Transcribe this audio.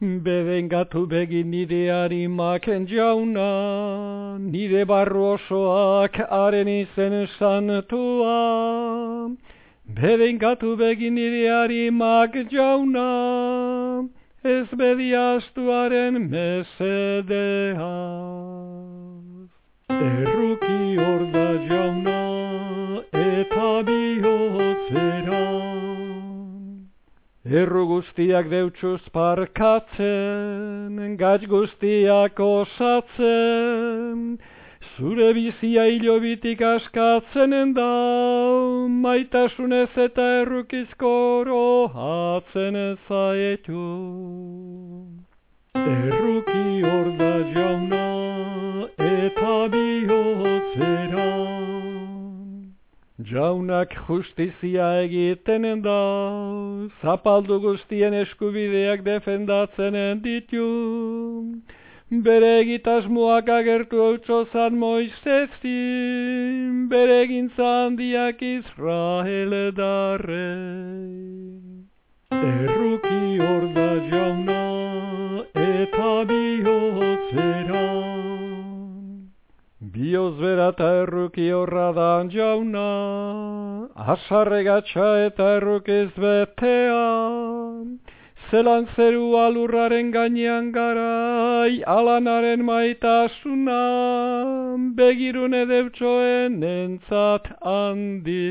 Bedengatu begin nire harimaken jauna, nire barru osoak haren izen santua. Bedengatu begin nire harimak jauna, ez bediaztuaren mesedea. Erruki hor Erru guztiak deutsuz parkatzen, gatz guztiak osatzen, zure bizia hilobitik askatzen da, maitasunez eta errukizkoro hatzen zaetu. Erruki hor da jauna Jaunak justizia egiten da, zapaldu guztien eskubideak defendatzen ditu. Bere egitasmoak agertu hautsozan moizezin, bere gintzan diak Israel darre. Erruki hor da jauna eta bihotzera. Bera eta erruki horra dan jauna, asarregatxa eta errukiz betean, zelan zeru alurraren gainean garai, alanaren maitasuna, begirune deutsoen entzat handi.